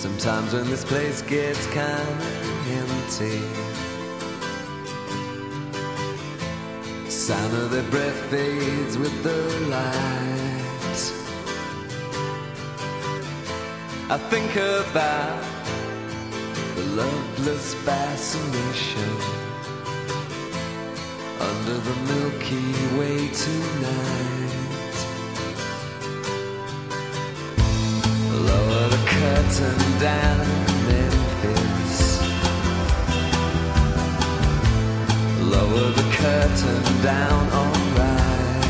Sometimes when this place gets kinda empty, sound of their breath fades with the light. I think about the loveless fascination under the Milky Way tonight. Curtain down, Memphis. Lower the curtain down, alright.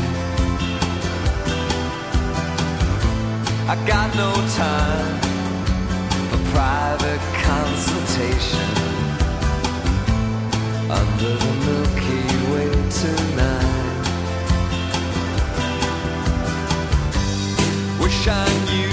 I got no time for private consultation under the Milky Way tonight. Wish I knew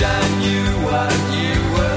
wish I knew what you were.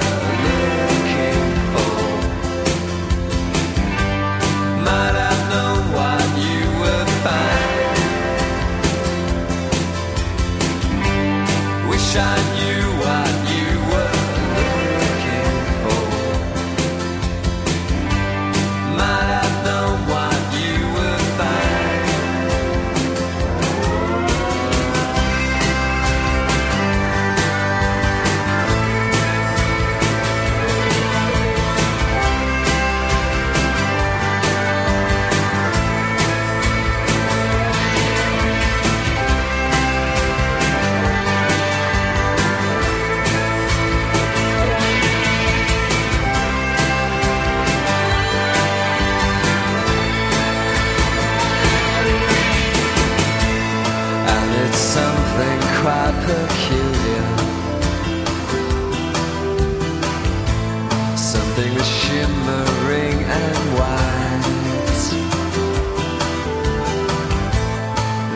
Something was shimmering and white.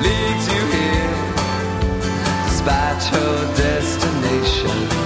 Leads you here Despite your destination.